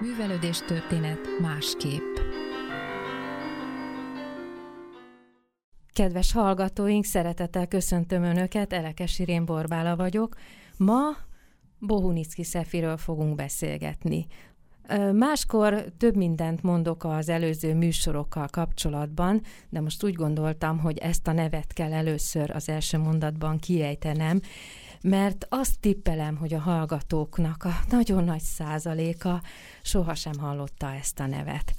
Művelődés történet másképp. Kedves hallgatóink, szeretettel köszöntöm Önöket, Elekes Irén Borbála vagyok. Ma Bohunicki Szefiről fogunk beszélgetni. Máskor több mindent mondok az előző műsorokkal kapcsolatban, de most úgy gondoltam, hogy ezt a nevet kell először az első mondatban kiejtenem, mert azt tippelem, hogy a hallgatóknak a nagyon nagy százaléka sohasem hallotta ezt a nevet.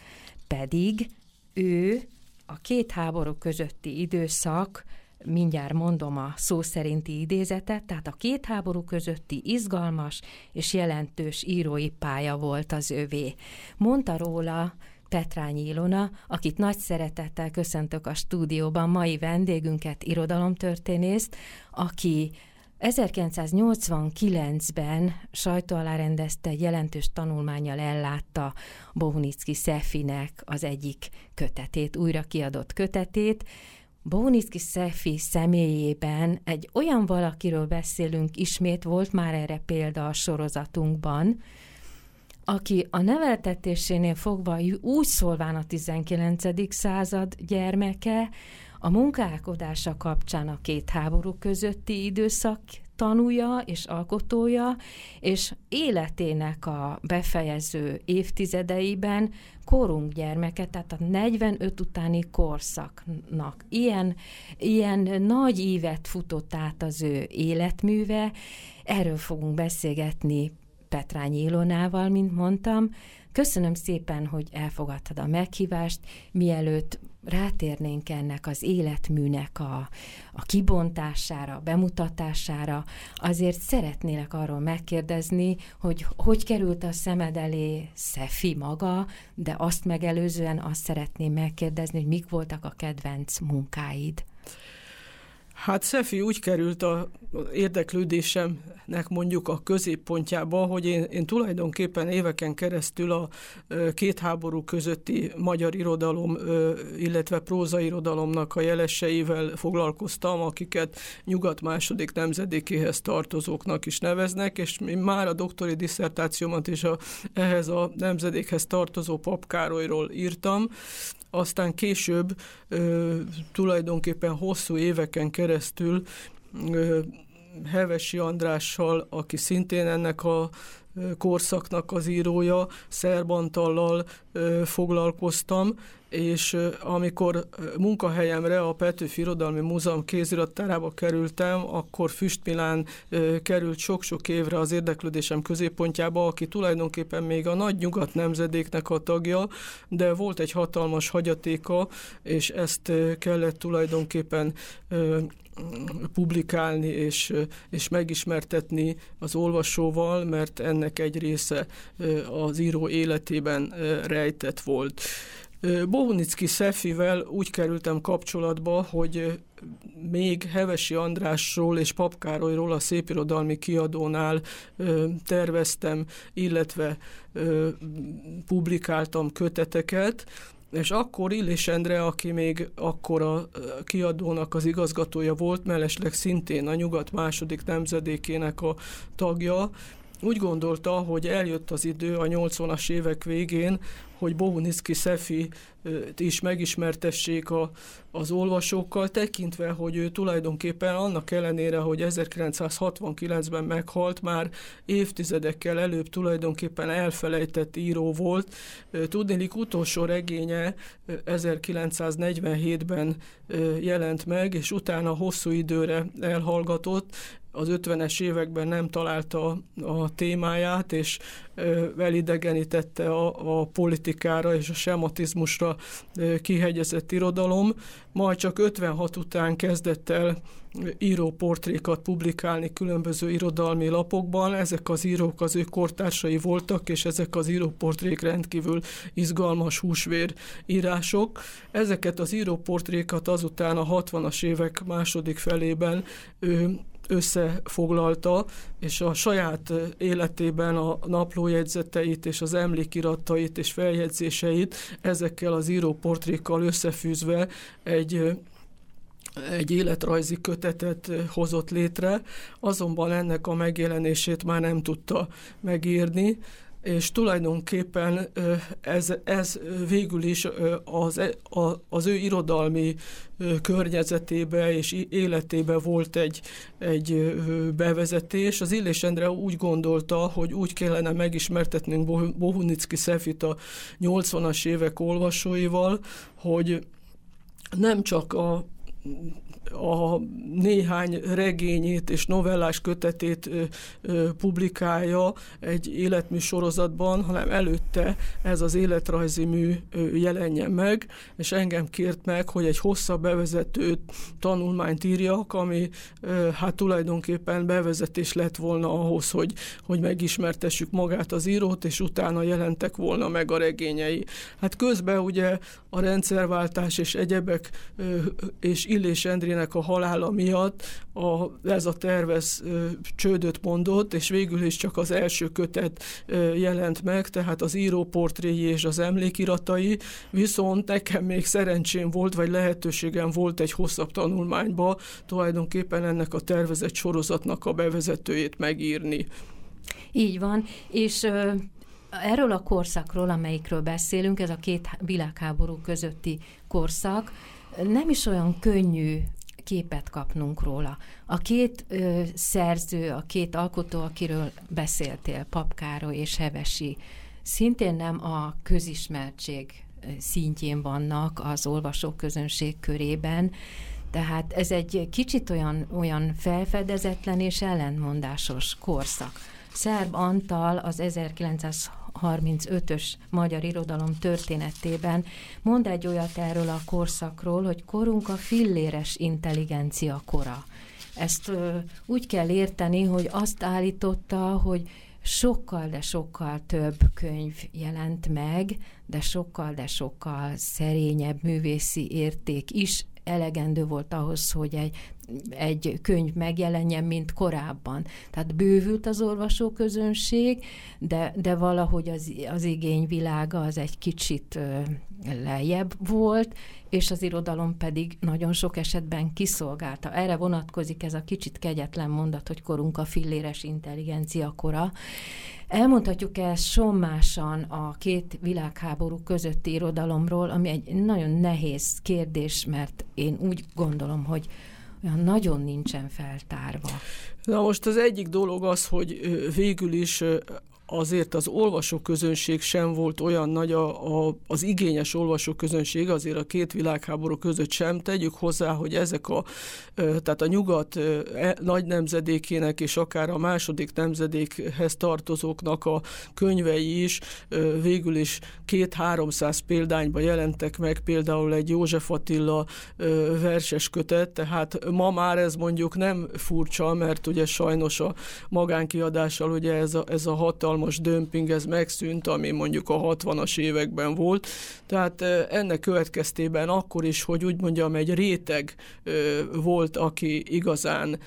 Pedig ő a két háború közötti időszak, mindjárt mondom a szó szerinti idézetet, tehát a két háború közötti izgalmas és jelentős írói pálya volt az övé. Mondta róla Petrányi Ilona, akit nagy szeretettel köszöntök a stúdióban, mai vendégünket, irodalomtörténészt, aki 1989-ben sajtó alá rendezte jelentős tanulmányjal ellátta Bohunicki Szefinek az egyik kötetét, újra kiadott kötetét. Bohunicki Szefi személyében egy olyan valakiről beszélünk, ismét volt már erre példa a sorozatunkban, aki a neveltetésénél fogva úgy szólván a 19. század gyermeke, a munkálkodása kapcsán a két háború közötti időszak tanúja és alkotója, és életének a befejező évtizedeiben korunk gyermeke, tehát a 45 utáni korszaknak ilyen, ilyen nagy ívet futott át az ő életműve. Erről fogunk beszélgetni Petrányi Ilonával, mint mondtam. Köszönöm szépen, hogy elfogadtad a meghívást, mielőtt rátérnénk ennek az életműnek a, a kibontására, a bemutatására, azért szeretnélek arról megkérdezni, hogy hogy került a szemed elé Szefi maga, de azt megelőzően azt szeretném megkérdezni, hogy mik voltak a kedvenc munkáid. Hát Szefi úgy került a érdeklődésemnek mondjuk a középpontjába, hogy én, én tulajdonképpen éveken keresztül a két háború közötti magyar irodalom, illetve prózairodalomnak a jeleseivel foglalkoztam, akiket nyugat második nemzedékéhez tartozóknak is neveznek, és már a doktori diszertációmat is a, ehhez a nemzedékhez tartozó papkárolyról írtam, aztán később ö, tulajdonképpen hosszú éveken keresztül ö, Hevesi Andrással, aki szintén ennek a korszaknak az írója, Szerbantallal foglalkoztam, és amikor munkahelyemre a Petőfi Irodalmi Múzeum kézirattárába kerültem, akkor Füst Milán került sok-sok évre az érdeklődésem középpontjába, aki tulajdonképpen még a nagy nyugat nemzedéknek a tagja, de volt egy hatalmas hagyatéka, és ezt kellett tulajdonképpen publikálni és, és megismertetni az olvasóval, mert ennek egy része az író életében rejtett volt. Bohunicki Szefivel úgy kerültem kapcsolatba, hogy még Hevesi Andrásról és Papkárolyról a szépirodalmi kiadónál terveztem, illetve publikáltam köteteket, és akkor Illés Endre, aki még akkor a kiadónak az igazgatója volt, mellesleg szintén a nyugat második nemzedékének a tagja, úgy gondolta, hogy eljött az idő a 80-as évek végén, hogy Bohuniszki Szefi is megismertessék a, az olvasókkal, tekintve, hogy ő tulajdonképpen annak ellenére, hogy 1969-ben meghalt, már évtizedekkel előbb tulajdonképpen elfelejtett író volt. Tudnélik utolsó regénye 1947-ben jelent meg, és utána hosszú időre elhallgatott. Az 50-es években nem találta a témáját, és elidegenítette a, a politikára és a sematizmusra kihegyezett irodalom, majd csak 56 után kezdett el íróportrékat publikálni különböző irodalmi lapokban. Ezek az írók az ő kortársai voltak, és ezek az íróportrék rendkívül izgalmas húsvér írások. Ezeket az íróportrékat azután a 60-as évek második felében ő összefoglalta, és a saját életében a naplójegyzeteit és az emlékiratait és feljegyzéseit ezekkel az íróportrékkal összefűzve egy egy életrajzi kötetet hozott létre, azonban ennek a megjelenését már nem tudta megírni, és tulajdonképpen ez, ez végül is az, e, az ő irodalmi környezetébe és életébe volt egy, egy bevezetés. Az Illés Endre úgy gondolta, hogy úgy kellene megismertetnünk Bohunicki Szefit a 80-as évek olvasóival, hogy nem csak a a néhány regényét és novellás kötetét publikálja egy életmű sorozatban, hanem előtte ez az életrajzi mű jelenjen meg, és engem kért meg, hogy egy hosszabb bevezető tanulmányt írjak, ami hát tulajdonképpen bevezetés lett volna ahhoz, hogy, hogy megismertessük magát az írót, és utána jelentek volna meg a regényei. Hát közben ugye a rendszerváltás és egyebek és Illés Endrének a halála miatt a, ez a tervez csődöt mondott, és végül is csak az első kötet jelent meg, tehát az író portréi és az emlékiratai, viszont nekem még szerencsém volt, vagy lehetőségem volt egy hosszabb tanulmányba tulajdonképpen ennek a tervezett sorozatnak a bevezetőjét megírni. Így van, és erről a korszakról, amelyikről beszélünk, ez a két világháború közötti korszak, nem is olyan könnyű képet kapnunk róla. A két ö, szerző, a két alkotó, akiről beszéltél, Papkáro és Hevesi, szintén nem a közismertség szintjén vannak az olvasóközönség körében, tehát ez egy kicsit olyan, olyan felfedezetlen és ellentmondásos korszak. Szerb Antal az 1900 35-ös magyar irodalom történetében mond egy olyat erről a korszakról, hogy korunk a filléres intelligencia kora. Ezt ö, úgy kell érteni, hogy azt állította, hogy sokkal, de sokkal több könyv jelent meg, de sokkal, de sokkal szerényebb művészi érték is elegendő volt ahhoz, hogy egy, egy könyv megjelenjen, mint korábban. Tehát bővült az olvasóközönség, de, de valahogy az, az igényvilága az egy kicsit lejjebb volt, és az irodalom pedig nagyon sok esetben kiszolgálta. Erre vonatkozik ez a kicsit kegyetlen mondat, hogy korunk a filléres intelligencia kora. Elmondhatjuk ezt sommásan a két világháború közötti irodalomról, ami egy nagyon nehéz kérdés, mert én úgy gondolom, hogy olyan nagyon nincsen feltárva. Na most az egyik dolog az, hogy végül is azért az olvasóközönség sem volt olyan nagy, a, a, az igényes olvasóközönség azért a két világháború között sem. Tegyük hozzá, hogy ezek a, tehát a nyugat e, nagy nemzedékének és akár a második nemzedékhez tartozóknak a könyvei is végül is két-háromszáz példányba jelentek meg, például egy József Attila verses kötet, tehát ma már ez mondjuk nem furcsa, mert ugye sajnos a magánkiadással ugye ez a, ez a hatalmas hatalmas dömping ez megszűnt, ami mondjuk a 60-as években volt. Tehát ennek következtében akkor is, hogy úgy mondjam, egy réteg volt, aki igazán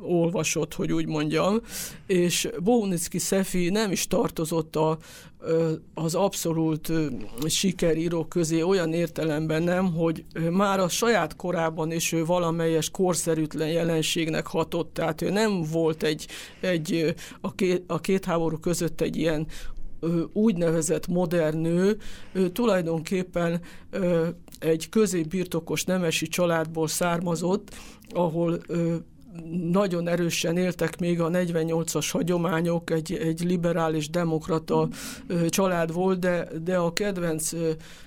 olvasott, hogy úgy mondjam, és Bohunicki Szefi nem is tartozott a, az abszolút sikeríró közé olyan értelemben nem, hogy már a saját korában is ő valamelyes korszerűtlen jelenségnek hatott, tehát ő nem volt egy, egy a, két, a két háború között egy ilyen úgynevezett modern nő, ő tulajdonképpen egy középbirtokos nemesi családból származott, ahol nagyon erősen éltek még a 48-as hagyományok, egy, egy liberális demokrata család volt, de, de a kedvenc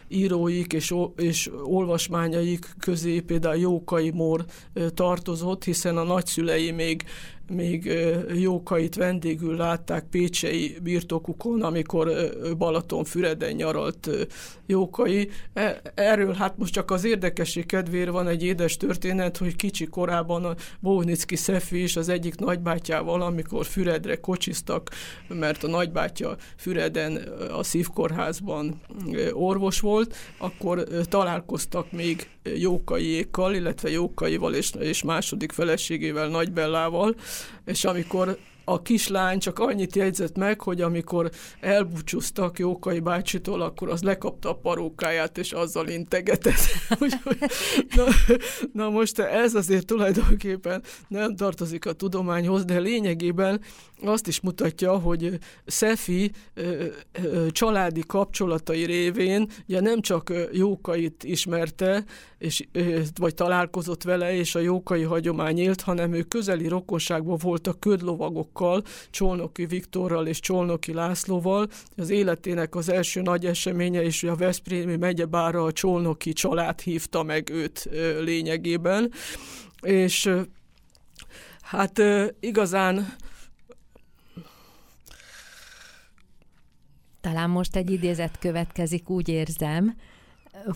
íróik és, és olvasmányaik közé például Jókai Mór tartozott, hiszen a nagyszülei még még Jókait vendégül látták Pécsei birtokukon, amikor Balatonfüreden nyaralt Jókai. E, erről hát most csak az érdekesség kedvéért van egy édes történet, hogy kicsi korában a Bónicki Szefi is az egyik nagybátyával, amikor Füredre kocsiztak, mert a nagybátya Füreden a szívkórházban orvos volt, akkor találkoztak még Jókaiékkal, illetve Jókaival és, és második feleségével, Nagybellával, és amikor a kislány csak annyit jegyzett meg, hogy amikor elbúcsúztak Jókai bácsitól, akkor az lekapta a parókáját, és azzal integetett. na, na most ez azért tulajdonképpen nem tartozik a tudományhoz, de lényegében azt is mutatja, hogy Szefi családi kapcsolatai révén ugye nem csak Jókait ismerte, és, vagy találkozott vele, és a Jókai hagyomány élt, hanem ő közeli rokonságban volt a ködlovagokkal, Csolnoki Viktorral és Csolnoki Lászlóval. Az életének az első nagy eseménye is, hogy a Veszprémi megyebára a Csolnoki család hívta meg őt lényegében. És hát igazán Talán most egy idézet következik, úgy érzem,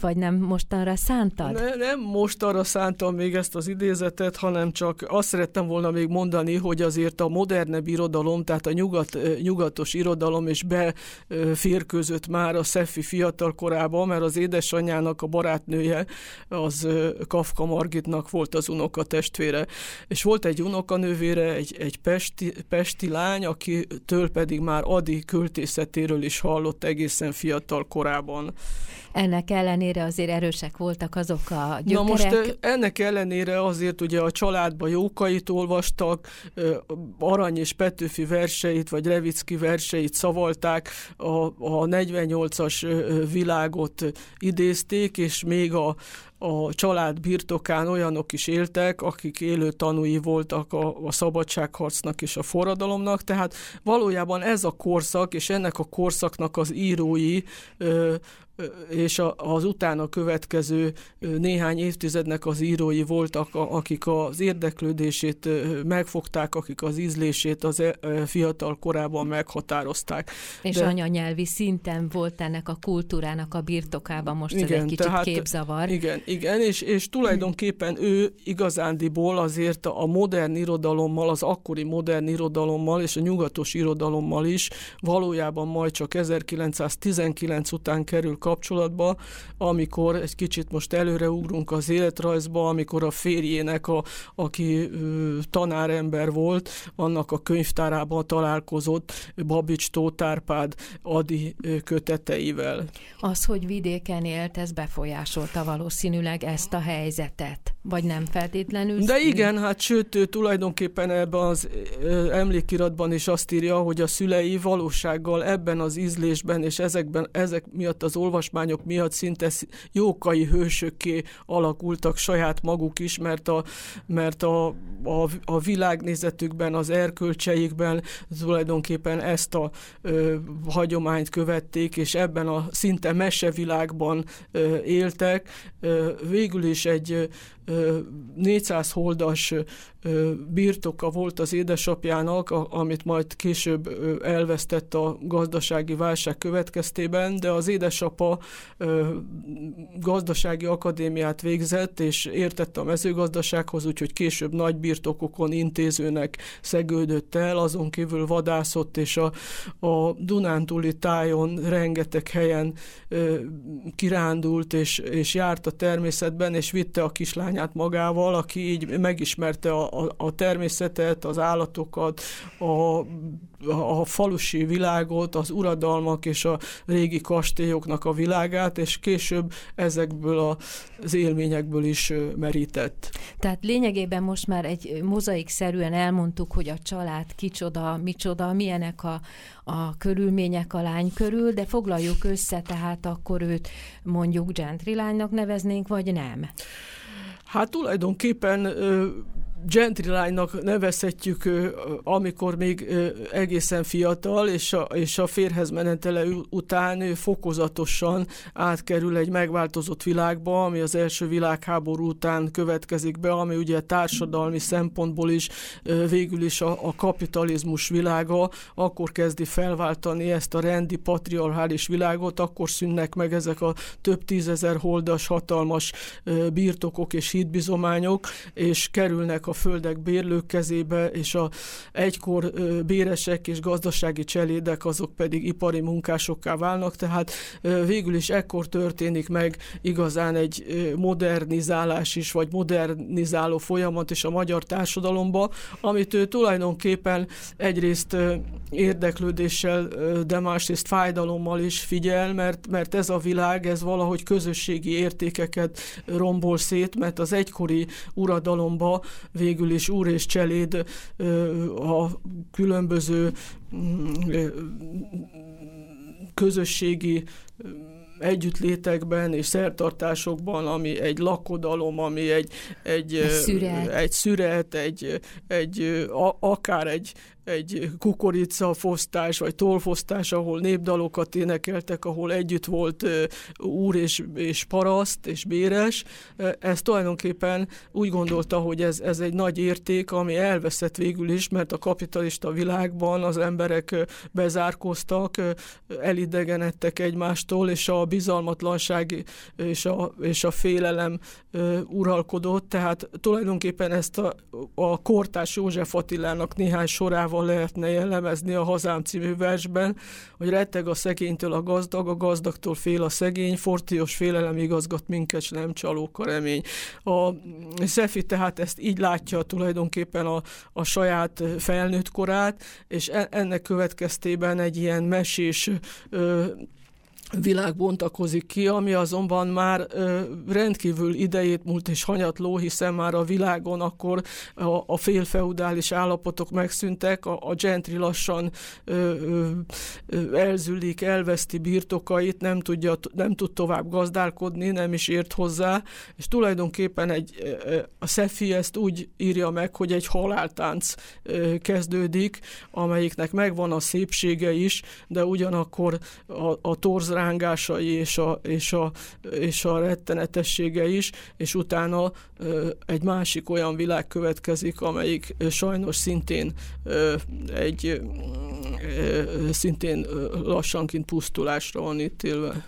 vagy nem mostanra szántad? Ne, nem mostanra szántam még ezt az idézetet, hanem csak azt szerettem volna még mondani, hogy azért a modernebb irodalom, tehát a nyugat, nyugatos irodalom is beférkőzött már a Szeffi fiatal korában, mert az édesanyjának a barátnője az Kafka Margitnak volt az unoka testvére. És volt egy unokanővére, egy, egy pesti, pesti lány, akitől pedig már Adi költészetéről is hallott egészen fiatal korában. Ennek ellenére azért erősek voltak azok a gyökerek. Na most ennek ellenére azért ugye a családban Jókait olvastak, Arany és Petőfi verseit, vagy Levicki verseit szavalták, a, a 48-as világot idézték, és még a, a család birtokán olyanok is éltek, akik élő tanúi voltak a, a szabadságharcnak és a forradalomnak, tehát valójában ez a korszak, és ennek a korszaknak az írói ö, és az utána következő néhány évtizednek az írói voltak, akik az érdeklődését megfogták, akik az ízlését az e, fiatal korában meghatározták. És De... anyanyelvi szinten volt ennek a kultúrának a birtokában, most igen, ez egy kicsit tehát, képzavar. Igen, igen, és, és tulajdonképpen ő igazándiból azért a modern irodalommal, az akkori modern irodalommal és a nyugatos irodalommal is valójában majd csak 1919 után kerül kapcsolatba, amikor egy kicsit most előreugrunk az életrajzba, amikor a férjének, a, aki tanárember volt, annak a könyvtárában találkozott Babics Tótárpád Adi köteteivel. Az, hogy vidéken élt, ez befolyásolta valószínűleg ezt a helyzetet, vagy nem feltétlenül? De igen, hát sőt, ő tulajdonképpen ebben az emlékiratban is azt írja, hogy a szülei valósággal ebben az ízlésben és ezekben, ezek miatt az olvasmányok miatt szinte jókai hősökké alakultak saját maguk is, mert a, mert a, a, a világnézetükben, az erkölcseikben tulajdonképpen ezt a ö, hagyományt követték, és ebben a szinte mesevilágban ö, éltek. Ö, végül is egy 400 holdas birtoka volt az édesapjának, amit majd később elvesztett a gazdasági válság következtében, de az édesapa gazdasági akadémiát végzett, és értette a mezőgazdasághoz, úgyhogy később nagy birtokokon intézőnek szegődött el, azon kívül vadászott, és a, a Dunántúli tájon rengeteg helyen kirándult, és, és járt a természetben, és vitte a kislány lányát magával, aki így megismerte a, a, a természetet, az állatokat, a, a falusi világot, az uradalmak és a régi kastélyoknak a világát, és később ezekből az élményekből is merített. Tehát lényegében most már egy mozaikszerűen elmondtuk, hogy a család kicsoda, micsoda, milyenek a, a körülmények a lány körül, de foglaljuk össze, tehát akkor őt mondjuk gentry neveznénk, vagy nem? Hát tulajdonképpen gentry nevezhetjük, amikor még egészen fiatal, és a, és a férhez menetele után fokozatosan átkerül egy megváltozott világba, ami az első világháború után következik be, ami ugye társadalmi szempontból is végül is a, a kapitalizmus világa, akkor kezdi felváltani ezt a rendi patriarchális világot, akkor szűnnek meg ezek a több tízezer holdas hatalmas birtokok és hídbizományok, és kerülnek a földek bérlők kezébe, és a egykor béresek és gazdasági cselédek azok pedig ipari munkásokká válnak, tehát végül is ekkor történik meg igazán egy modernizálás is, vagy modernizáló folyamat is a magyar társadalomba, amit ő tulajdonképpen egyrészt érdeklődéssel, de másrészt fájdalommal is figyel, mert, mert ez a világ, ez valahogy közösségi értékeket rombol szét, mert az egykori uradalomba végül is úr és cseléd a különböző mm, közösségi együttlétekben és szertartásokban, ami egy lakodalom, ami egy, egy, egy szüret, egy, szüret, egy, egy a, akár egy, egy kukoricafosztás vagy tolfosztás, ahol népdalokat énekeltek, ahol együtt volt úr és, és paraszt és béres. Ez tulajdonképpen úgy gondolta, hogy ez, ez egy nagy érték, ami elveszett végül is, mert a kapitalista világban az emberek bezárkoztak, elidegenedtek egymástól, és a bizalmatlanság és a, és a félelem uralkodott, tehát tulajdonképpen ezt a, a kortás József Attilának néhány sorával szóval lehetne jellemezni a Hazám című versben, hogy retteg a szegénytől a gazdag, a gazdagtól fél a szegény, fortios félelem igazgat minket, s nem csalók a remény. A Szefi tehát ezt így látja tulajdonképpen a, a saját felnőtt korát, és e, ennek következtében egy ilyen mesés ö, világ bontakozik ki, ami azonban már rendkívül idejét múlt és hanyatló, hiszen már a világon akkor a, a félfeudális állapotok megszűntek, a, a gentry lassan ö, ö, elzülik, elveszti birtokait, nem, tudja, nem tud tovább gazdálkodni, nem is ért hozzá, és tulajdonképpen egy, a Szefi ezt úgy írja meg, hogy egy haláltánc kezdődik, amelyiknek megvan a szépsége is, de ugyanakkor a, a torz rángásai és a, és, a, és a rettenetessége is, és utána egy másik olyan világ következik, amelyik sajnos szintén egy szintén lassanként pusztulásra van ítélve.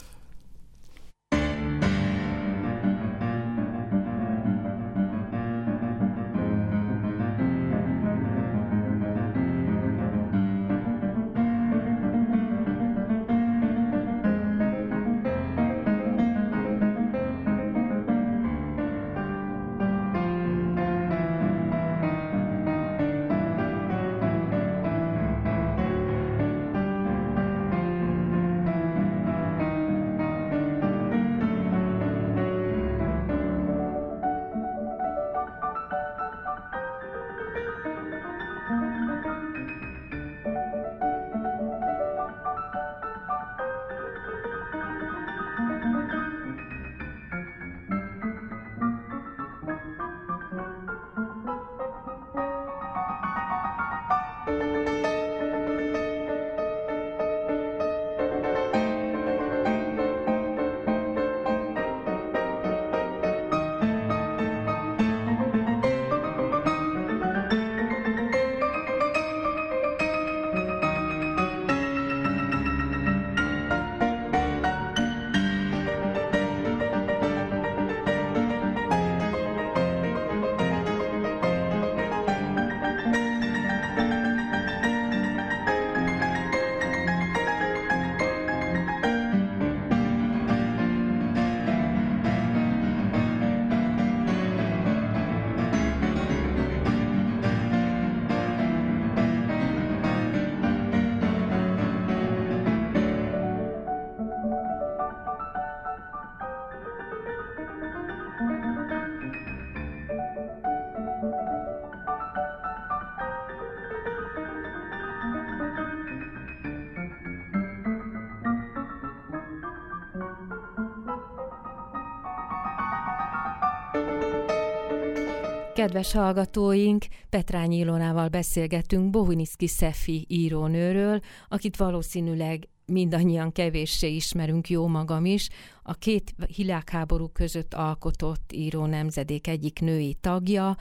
Kedves hallgatóink, Petrányi Ilonával beszélgetünk Bohuniszki Szefi írónőről, akit valószínűleg mindannyian kevéssé ismerünk, jó magam is, a két világháború között alkotott író nemzedék egyik női tagja,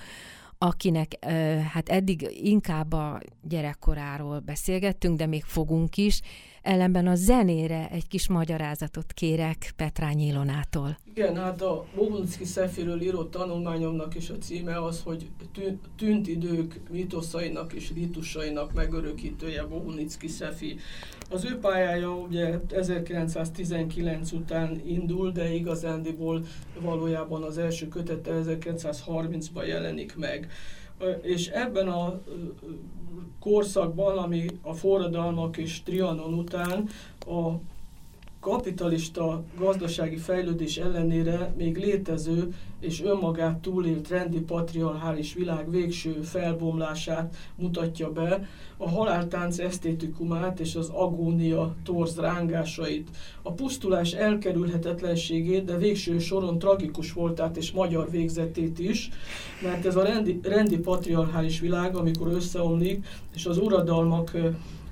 akinek hát eddig inkább a gyerekkoráról beszélgettünk, de még fogunk is, ellenben a zenére egy kis magyarázatot kérek Petrányi Ilonától. Igen, hát a Bohunszki Szefiről írott tanulmányomnak is a címe az, hogy tűnt idők mitoszainak és ritusainak megörökítője Bohunicki Szefi. Az ő pályája ugye 1919 után indul, de igazándiból valójában az első kötete 1930-ban jelenik meg. És ebben a korszakban, ami a forradalmak és Trianon után a kapitalista gazdasági fejlődés ellenére még létező és önmagát túlélt rendi patriarchális világ végső felbomlását mutatja be, a haláltánc esztétikumát és az agónia torz rángásait, a pusztulás elkerülhetetlenségét, de végső soron tragikus voltát és magyar végzetét is, mert ez a rendi, rendi patriarchális világ, amikor összeomlik, és az uradalmak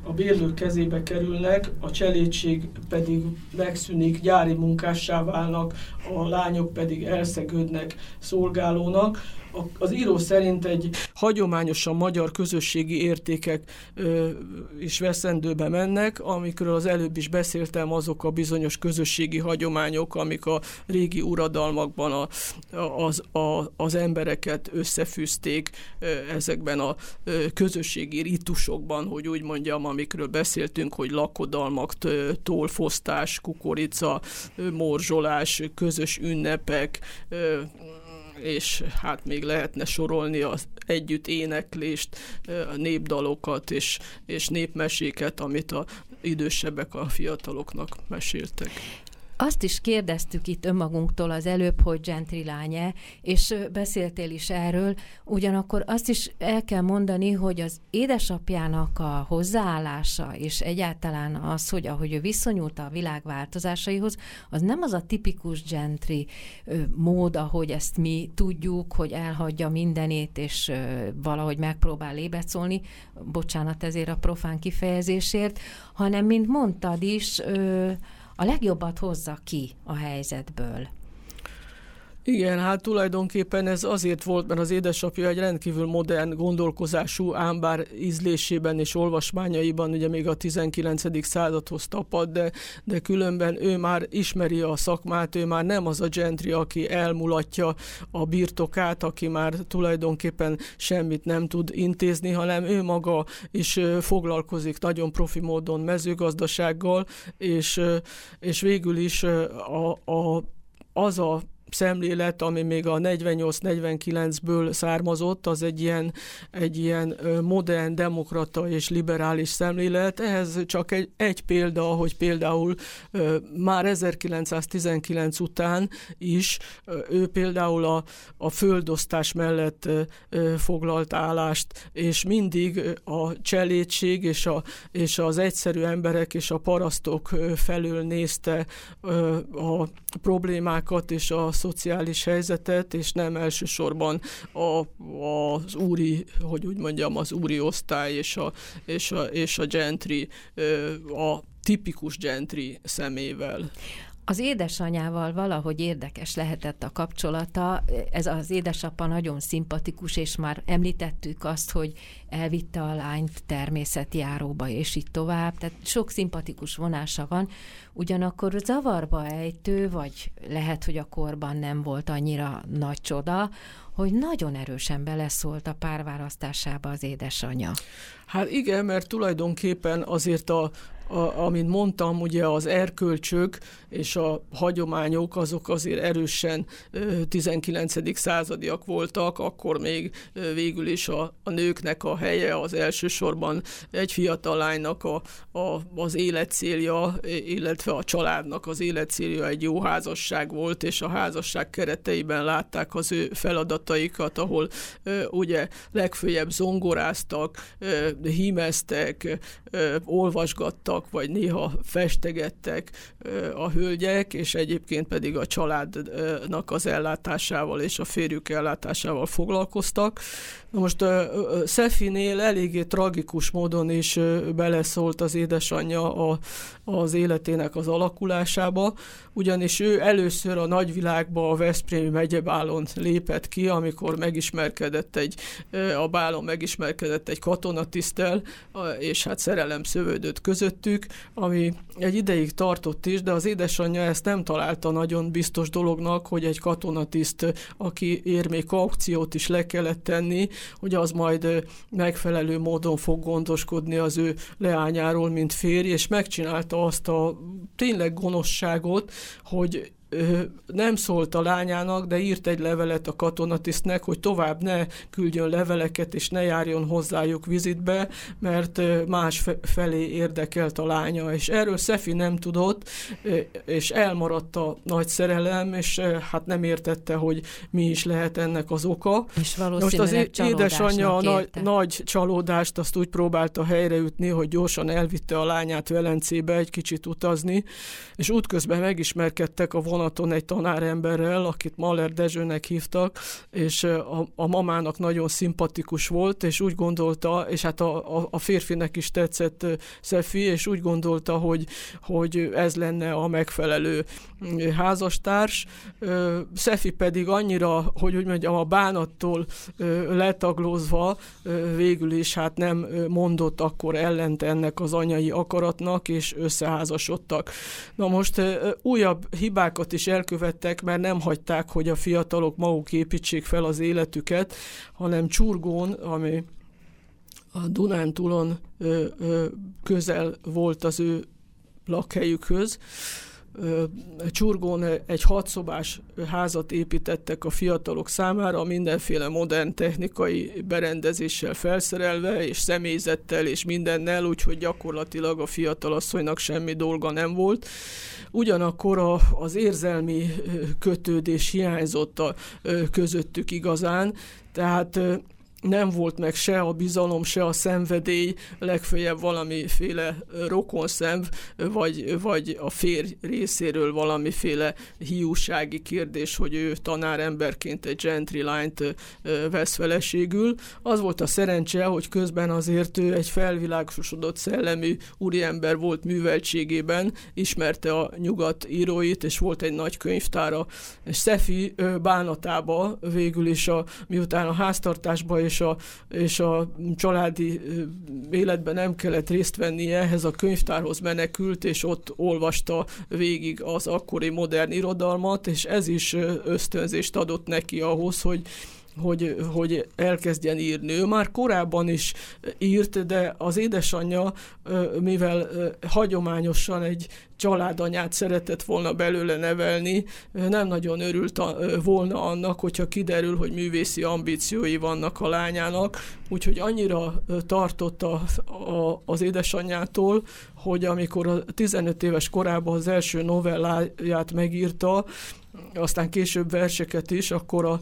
a bérlők kezébe kerülnek, a cselédség pedig megszűnik, gyári munkássá válnak, a lányok pedig elszegődnek szolgálónak, az író szerint egy hagyományosan magyar közösségi értékek ö, is veszendőbe mennek, amikről az előbb is beszéltem, azok a bizonyos közösségi hagyományok, amik a régi uradalmakban a, az, a, az embereket összefűzték ö, ezekben a ö, közösségi ritusokban, hogy úgy mondjam, amikről beszéltünk, hogy lakodalmak, tólfosztás, kukorica, morzsolás, közös ünnepek, és hát még lehetne sorolni az együtt éneklést, népdalokat és, és népmeséket, amit a idősebbek a fiataloknak meséltek. Azt is kérdeztük itt önmagunktól az előbb, hogy gentry lánye, és beszéltél is erről, ugyanakkor azt is el kell mondani, hogy az édesapjának a hozzáállása, és egyáltalán az, hogy ahogy ő viszonyult a világ változásaihoz, az nem az a tipikus gentry mód, ahogy ezt mi tudjuk, hogy elhagyja mindenét, és valahogy megpróbál lébecolni, bocsánat ezért a profán kifejezésért, hanem, mint mondtad is, a legjobbat hozza ki a helyzetből. Igen, hát tulajdonképpen ez azért volt, mert az édesapja egy rendkívül modern gondolkozású, ám bár ízlésében és olvasmányaiban ugye még a 19. századhoz tapad, de, de különben ő már ismeri a szakmát, ő már nem az a gentry, aki elmulatja a birtokát, aki már tulajdonképpen semmit nem tud intézni, hanem ő maga is foglalkozik nagyon profi módon mezőgazdasággal, és, és végül is a, a az a szemlélet, ami még a 48-49-ből származott, az egy ilyen, egy ilyen modern, demokrata és liberális szemlélet. Ehhez csak egy, egy példa, hogy például már 1919 után is ő például a, a földosztás mellett foglalt állást, és mindig a cselédség és, a, és az egyszerű emberek és a parasztok felől nézte a problémákat és a szociális helyzetet, és nem elsősorban a, az úri, hogy úgy mondjam, az úri osztály és a, és a, és a gentry, a tipikus gentry szemével. Az édesanyával valahogy érdekes lehetett a kapcsolata. Ez az édesapa nagyon szimpatikus, és már említettük azt, hogy elvitte a lányt természetjáróba, és így tovább. Tehát sok szimpatikus vonása van. Ugyanakkor zavarba ejtő, vagy lehet, hogy a korban nem volt annyira nagy csoda, hogy nagyon erősen beleszólt a párválasztásába az édesanyja. Hát igen, mert tulajdonképpen azért a, a, amint mondtam, ugye az erkölcsök és a hagyományok azok azért erősen 19. századiak voltak, akkor még végül is a, a nőknek a helye az elsősorban egy fiatal lánynak a, a, az életcélja, illetve a családnak az életcélja egy jó házasság volt, és a házasság kereteiben látták az ő feladataikat, ahol ugye legfőjebb zongoráztak, hímeztek, olvasgattak, írtak, vagy néha festegettek a hölgyek, és egyébként pedig a családnak az ellátásával és a férjük ellátásával foglalkoztak. Na most Szefinél eléggé tragikus módon is beleszólt az édesanyja a, az életének az alakulásába, ugyanis ő először a nagyvilágba a Veszprémi megyebálon lépett ki, amikor megismerkedett egy, a bálon megismerkedett egy katonatisztel, és hát szerelem szövődött közöttük, ami egy ideig tartott is, de az édesanyja ezt nem találta nagyon biztos dolognak, hogy egy katonatiszt, aki ér még aukciót is le kellett tenni, hogy az majd megfelelő módon fog gondoskodni az ő leányáról, mint férj, és megcsinálta azt a tényleg gonoszságot, 和我 nem szólt a lányának, de írt egy levelet a katonatisztnek, hogy tovább ne küldjön leveleket, és ne járjon hozzájuk vizitbe, mert más felé érdekelt a lánya. És erről Szefi nem tudott, és elmaradt a nagy szerelem, és hát nem értette, hogy mi is lehet ennek az oka. És Most az édesanyja a nagy, nagy csalódást azt úgy próbálta helyreütni, hogy gyorsan elvitte a lányát Velencébe egy kicsit utazni, és útközben megismerkedtek a vonat vonaton egy tanáremberrel, akit Maller Dezsőnek hívtak, és a, a mamának nagyon szimpatikus volt, és úgy gondolta, és hát a, a, a férfinek is tetszett Szefi, és úgy gondolta, hogy, hogy ez lenne a megfelelő házastárs. Szefi pedig annyira, hogy úgy mondjam, a bánattól letaglózva végül is hát nem mondott akkor ellent ennek az anyai akaratnak, és összeházasodtak. Na most újabb hibákat is elkövettek, mert nem hagyták, hogy a fiatalok maguk építsék fel az életüket, hanem Csurgón, ami a Dunántúlon ö, ö, közel volt az ő lakhelyükhöz, Csurgón egy hatszobás házat építettek a fiatalok számára, mindenféle modern technikai berendezéssel felszerelve, és személyzettel, és mindennel, úgyhogy gyakorlatilag a fiatalasszonynak semmi dolga nem volt. Ugyanakkor a, az érzelmi kötődés hiányzott a közöttük igazán, tehát nem volt meg se a bizalom, se a szenvedély, legfeljebb valamiféle rokonszenv, vagy, vagy a férj részéről valamiféle hiúsági kérdés, hogy ő tanáremberként egy gentry lányt vesz feleségül. Az volt a szerencse, hogy közben azért ő egy felvilágosodott szellemű úriember volt műveltségében, ismerte a nyugat íróit, és volt egy nagy könyvtára. És Szefi bánatába végül is, a, miután a háztartásba és és a, és a családi életben nem kellett részt vennie, ehhez a könyvtárhoz menekült, és ott olvasta végig az akkori modern irodalmat, és ez is ösztönzést adott neki ahhoz, hogy hogy, hogy elkezdjen írni. Ő már korábban is írt, de az édesanyja, mivel hagyományosan egy családanyát szeretett volna belőle nevelni, nem nagyon örült volna annak, hogyha kiderül, hogy művészi ambíciói vannak a lányának, úgyhogy annyira tartotta a, az édesanyjától, hogy amikor a 15 éves korában az első novelláját megírta, aztán később verseket is, akkor a,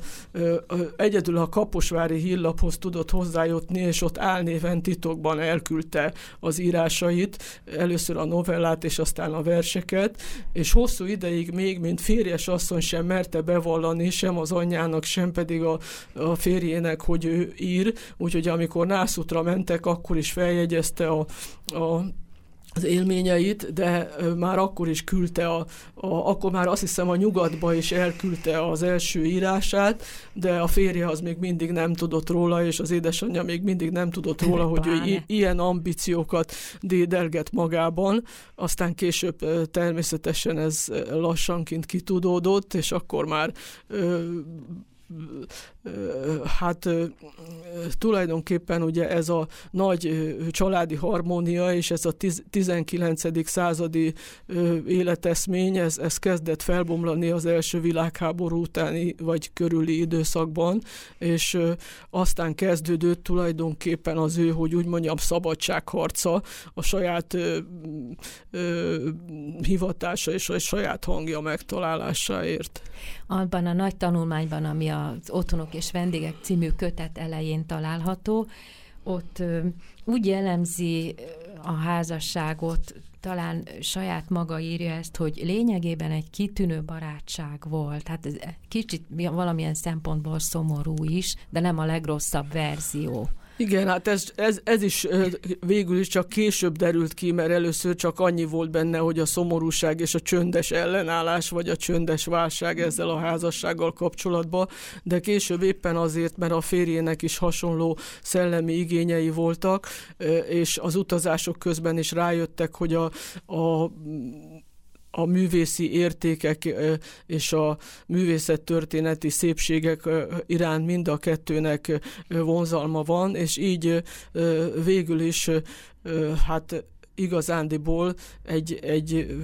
a, egyedül a Kaposvári hírlaphoz tudott hozzájutni, és ott álnéven titokban elküldte az írásait, először a novellát, és aztán a verseket, és hosszú ideig még, mint férjes asszony sem merte bevallani, sem az anyjának, sem pedig a, a férjének, hogy ő ír, úgyhogy amikor Nászutra mentek, akkor is feljegyezte a, a az élményeit, de már akkor is küldte, a, a, akkor már azt hiszem a nyugatba is elküldte az első írását, de a férje az még mindig nem tudott róla, és az édesanyja még mindig nem tudott róla, hogy ő i- ilyen ambíciókat dédelget magában. Aztán később természetesen ez lassanként kitudódott, és akkor már hát tulajdonképpen ugye ez a nagy családi harmónia és ez a 19. századi életeszmény, ez, ez kezdett felbomlani az első világháború utáni vagy körüli időszakban, és aztán kezdődött tulajdonképpen az ő, hogy úgy mondjam, szabadságharca a saját ö, ö, hivatása és a saját hangja megtalálásáért. Abban a nagy tanulmányban, ami az otthonok és vendégek című kötet elején található. Ott úgy jellemzi a házasságot talán saját maga írja ezt, hogy lényegében egy kitűnő barátság volt. Hát ez kicsit valamilyen szempontból szomorú is, de nem a legrosszabb verzió. Igen, hát ez, ez, ez is végül is csak később derült ki, mert először csak annyi volt benne, hogy a szomorúság és a csöndes ellenállás, vagy a csöndes válság ezzel a házassággal kapcsolatban, de később éppen azért, mert a férjének is hasonló szellemi igényei voltak, és az utazások közben is rájöttek, hogy a, a a művészi értékek és a művészettörténeti szépségek iránt mind a kettőnek vonzalma van, és így végül is hát igazándiból egy, egy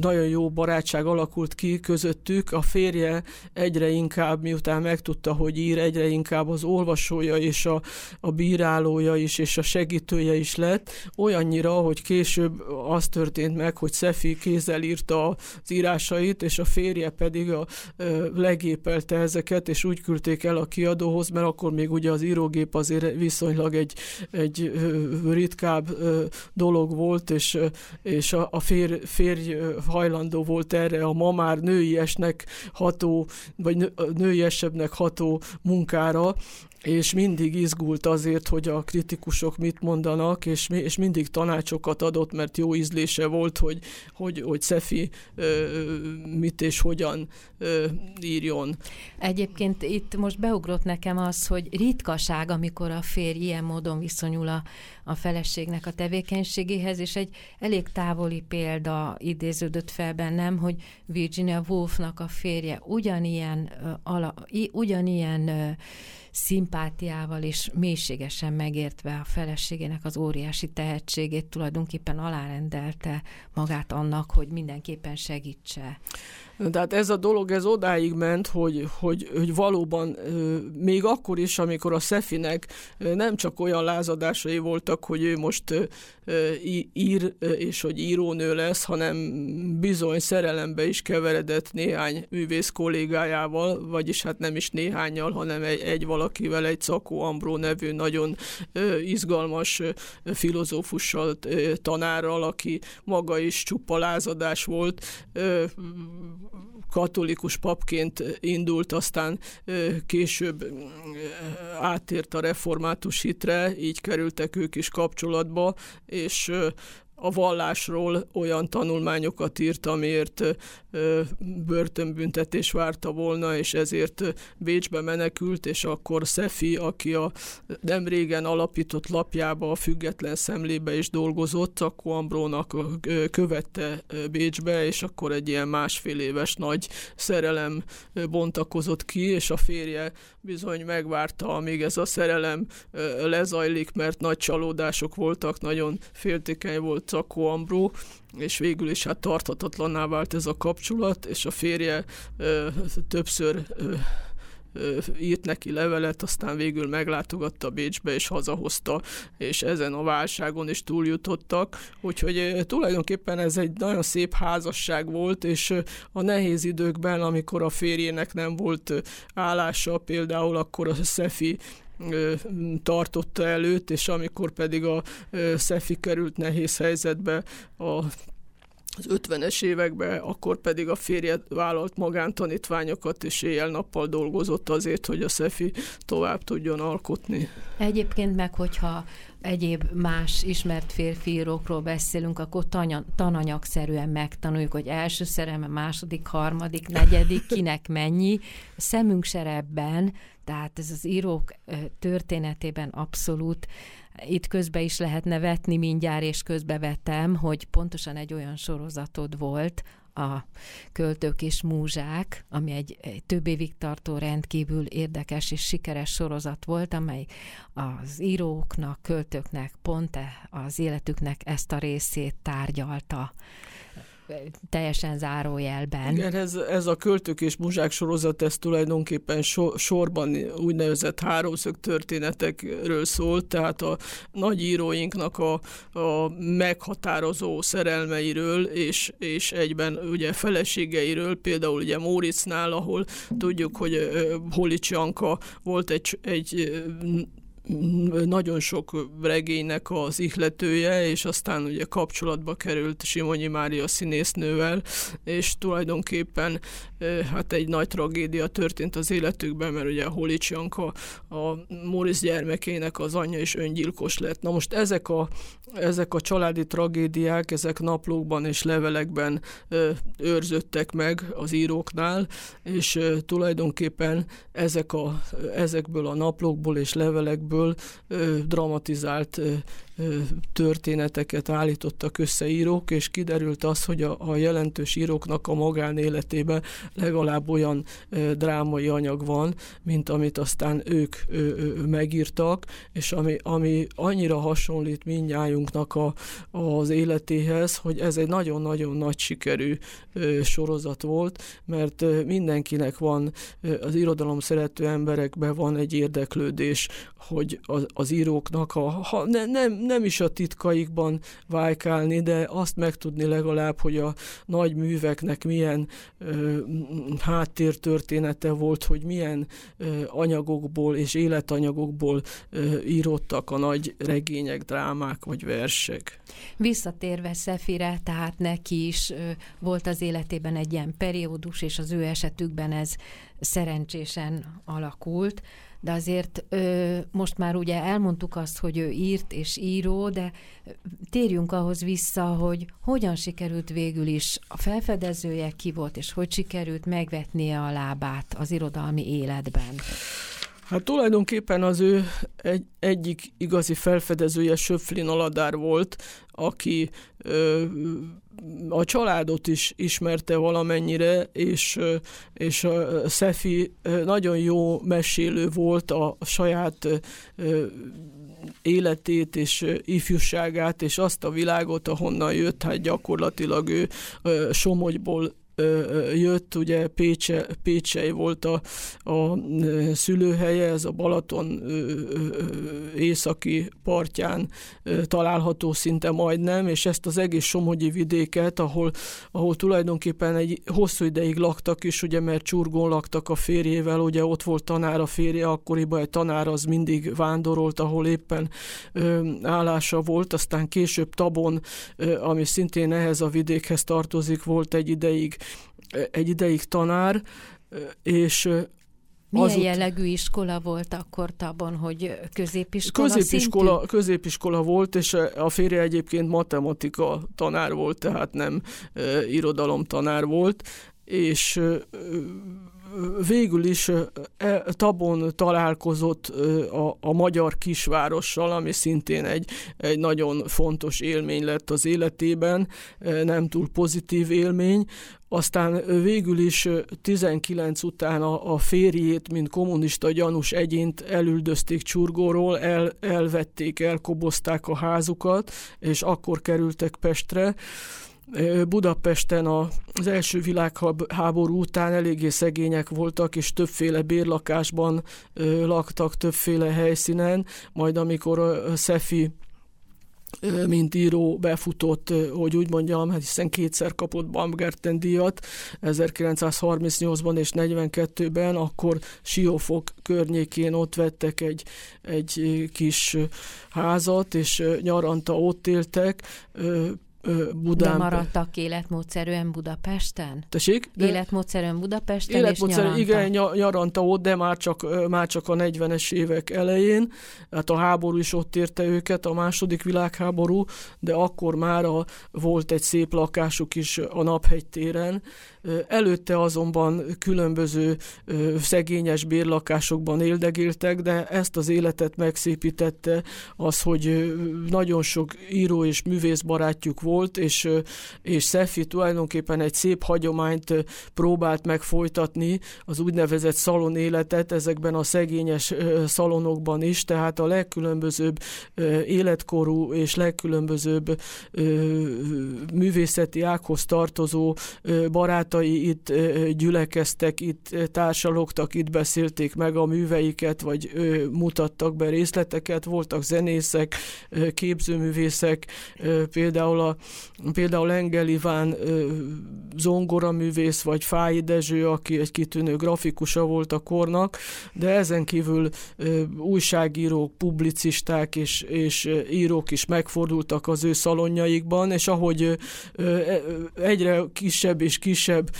nagyon jó barátság alakult ki közöttük. A férje egyre inkább, miután megtudta, hogy ír, egyre inkább az olvasója és a, a bírálója is, és a segítője is lett. Olyannyira, hogy később az történt meg, hogy Szefi kézzel írta az írásait, és a férje pedig a, legépelte ezeket, és úgy küldték el a kiadóhoz, mert akkor még ugye az írógép azért viszonylag egy, egy ritkább dolog volt, és, és a, a férj, férj hajlandó volt erre a ma már nőiesnek ható, vagy nőiesebbnek ható munkára, és mindig izgult azért, hogy a kritikusok mit mondanak, és, és mindig tanácsokat adott, mert jó ízlése volt, hogy, hogy, hogy Szefi mit és hogyan ö, írjon. Egyébként itt most beugrott nekem az, hogy ritkaság, amikor a férj ilyen módon viszonyul a, a feleségnek a tevékenységéhez, és egy elég távoli példa idéződött fel bennem, hogy Virginia Woolfnak a férje ugyanilyen, ala, ugyanilyen szimpátiával és mélységesen megértve a feleségének az óriási tehetségét tulajdonképpen alárendelte magát annak, hogy mindenképpen segítse. Tehát ez a dolog, ez odáig ment, hogy, hogy, hogy valóban még akkor is, amikor a Szefinek nem csak olyan lázadásai voltak, hogy ő most ír, és hogy írónő lesz, hanem bizony szerelembe is keveredett néhány művész kollégájával, vagyis hát nem is néhányal, hanem egy, egy valakivel, egy Szakó Ambró nevű nagyon izgalmas filozófussal, tanárral, aki maga is csupa lázadás volt, katolikus papként indult, aztán később átért a református hitre, így kerültek ők is kapcsolatba, és a vallásról olyan tanulmányokat írt, amiért börtönbüntetés várta volna, és ezért Bécsbe menekült, és akkor Szefi, aki a nem régen alapított lapjába, a független szemlébe is dolgozott, akkor Ambrónak követte Bécsbe, és akkor egy ilyen másfél éves nagy szerelem bontakozott ki, és a férje bizony megvárta, amíg ez a szerelem lezajlik, mert nagy csalódások voltak, nagyon féltékeny volt Cakó Ambró, és végül is hát tarthatatlanná vált ez a kapcsolat, és a férje többször írt neki levelet, aztán végül meglátogatta Bécsbe, és hazahozta, és ezen a válságon is túljutottak. Úgyhogy tulajdonképpen ez egy nagyon szép házasság volt, és a nehéz időkben, amikor a férjének nem volt állása, például akkor a Szefi tartotta előtt, és amikor pedig a Szefi került nehéz helyzetbe a az 50-es években, akkor pedig a férje vállalt magántanítványokat, és éjjel-nappal dolgozott azért, hogy a Szefi tovább tudjon alkotni. Egyébként meg, hogyha egyéb más ismert férfiírókról beszélünk, akkor tanya, tananyagszerűen megtanuljuk, hogy első szerelme, második, harmadik, negyedik, kinek mennyi. Szemünk serebben, tehát ez az írók történetében abszolút itt közbe is lehetne vetni mindjárt, és közbevetem, hogy pontosan egy olyan sorozatod volt, a Költők és Múzsák, ami egy, egy több évig tartó rendkívül érdekes és sikeres sorozat volt, amely az íróknak, költőknek pont e, az életüknek ezt a részét tárgyalta teljesen zárójelben. Igen, ez, ez a költők és muzsák sorozat, ez tulajdonképpen so, sorban úgynevezett háromszög történetekről szólt, tehát a nagy íróinknak a, a meghatározó szerelmeiről, és, és egyben ugye feleségeiről, például ugye Móricznál, ahol tudjuk, hogy Holics Janka volt egy, egy nagyon sok regénynek az ihletője, és aztán ugye kapcsolatba került Simonyi Mária színésznővel, és tulajdonképpen hát egy nagy tragédia történt az életükben, mert ugye Holics Janka, a Morisz gyermekének az anyja is öngyilkos lett. Na most ezek a, ezek a családi tragédiák, ezek naplókban és levelekben ö, őrzöttek meg az íróknál, és tulajdonképpen ezek a, ezekből a naplókból és levelekből dramatizált történeteket állítottak össze írók, és kiderült az, hogy a, a jelentős íróknak a magánéletében legalább olyan drámai anyag van, mint amit aztán ők megírtak, és ami, ami annyira hasonlít mindnyájunknak a, az életéhez, hogy ez egy nagyon-nagyon nagy sikerű sorozat volt, mert mindenkinek van, az irodalom szerető emberekben van egy érdeklődés, hogy az, az íróknak a, ha ne, nem, nem is a titkaikban vájkálni, de azt megtudni legalább, hogy a nagy műveknek milyen ö, háttértörténete volt, hogy milyen ö, anyagokból és életanyagokból ö, írottak a nagy regények, drámák vagy versek. Visszatérve Szefire, tehát neki is volt az életében egy ilyen periódus, és az ő esetükben ez szerencsésen alakult de azért ö, most már ugye elmondtuk azt, hogy ő írt és író, de térjünk ahhoz vissza, hogy hogyan sikerült végül is a felfedezője ki volt, és hogy sikerült megvetnie a lábát az irodalmi életben. Hát tulajdonképpen az ő egy, egyik igazi felfedezője Söpflin Aladár volt, aki ö, a családot is ismerte valamennyire, és, és a Szefi nagyon jó mesélő volt a saját életét és ifjúságát, és azt a világot, ahonnan jött, hát gyakorlatilag ő Somogyból jött, ugye Pécse, Pécsei volt a, a szülőhelye, ez a Balaton északi partján található szinte majdnem, és ezt az egész Somogyi vidéket, ahol, ahol tulajdonképpen egy hosszú ideig laktak is, ugye, mert Csurgón laktak a férjével, ugye ott volt tanár a férje, akkoriban egy tanár az mindig vándorolt, ahol éppen állása volt, aztán később Tabon, ami szintén ehhez a vidékhez tartozik, volt egy ideig egy ideig tanár, és milyen azut... jellegű iskola volt akkor Tabon, hogy középiskola középiskola, szintű? középiskola volt, és a férje egyébként matematika tanár volt, tehát nem e, irodalom tanár volt, és e, végül is e, Tabon találkozott a, a magyar kisvárossal, ami szintén egy, egy nagyon fontos élmény lett az életében, nem túl pozitív élmény. Aztán végül is 19 után a, a férjét, mint kommunista gyanús egyént elüldözték Csurgóról, el, elvették, elkobozták a házukat, és akkor kerültek Pestre. Budapesten az első világháború után eléggé szegények voltak, és többféle bérlakásban laktak, többféle helyszínen, majd amikor a Szefi mint író befutott, hogy úgy mondjam, hát hiszen kétszer kapott Baumgarten díjat, 1938-ban és 42-ben, akkor Siófok környékén ott vettek egy, egy kis házat, és nyaranta ott éltek, Budán. De maradtak életmódszerűen Budapesten? Tessék? De életmódszerűen Budapesten életmódszerűen, és nyaranta. Igen, nyaranta ott, de már csak, már csak a 40-es évek elején. Hát a háború is ott érte őket, a második világháború, de akkor már a, volt egy szép lakásuk is a Naphegy téren, Előtte azonban különböző szegényes bérlakásokban éldegéltek, de ezt az életet megszépítette az, hogy nagyon sok író és művész barátjuk volt, és, és Szefi tulajdonképpen egy szép hagyományt próbált meg folytatni, az úgynevezett szalon életet ezekben a szegényes szalonokban is, tehát a legkülönbözőbb életkorú és legkülönbözőbb művészeti ághoz tartozó barát barátai itt gyülekeztek, itt társalogtak, itt beszélték meg a műveiket, vagy mutattak be részleteket, voltak zenészek, képzőművészek, például, a, például Engel Iván zongoraművész, vagy Fáji Dezső, aki egy kitűnő grafikusa volt a kornak, de ezen kívül újságírók, publicisták és, és írók is megfordultak az ő szalonjaikban, és ahogy egyre kisebb és kisebb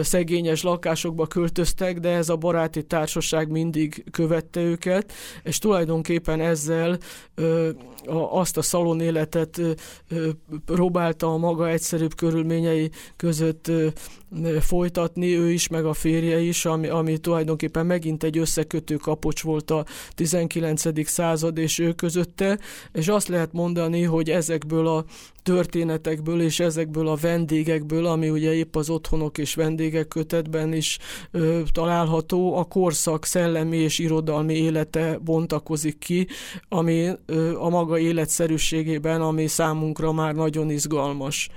szegényes lakásokba költöztek, de ez a baráti társaság mindig követte őket, és tulajdonképpen ezzel azt a szalon életet próbálta a maga egyszerűbb körülményei között folytatni, ő is, meg a férje is, ami, ami tulajdonképpen megint egy összekötő kapocs volt a 19. század és ő közötte, és azt lehet mondani, hogy ezekből a történetekből és ezekből a vendégekből, ami ugye épp az otthonok és vendégek kötetben is ö, található, a korszak szellemi és irodalmi élete bontakozik ki, ami ö, a maga életszerűségében, ami számunkra már nagyon izgalmas.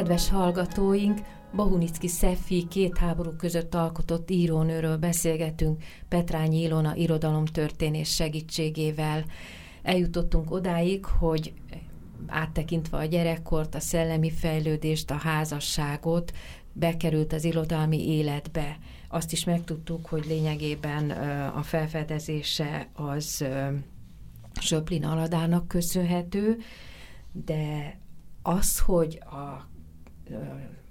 Kedves hallgatóink, Bahunicki Szeffi két háború között alkotott írónőről beszélgetünk Petrányi Ilona irodalomtörténés segítségével. Eljutottunk odáig, hogy áttekintve a gyerekkort, a szellemi fejlődést, a házasságot, bekerült az irodalmi életbe. Azt is megtudtuk, hogy lényegében a felfedezése az Söplin Aladának köszönhető, de az, hogy a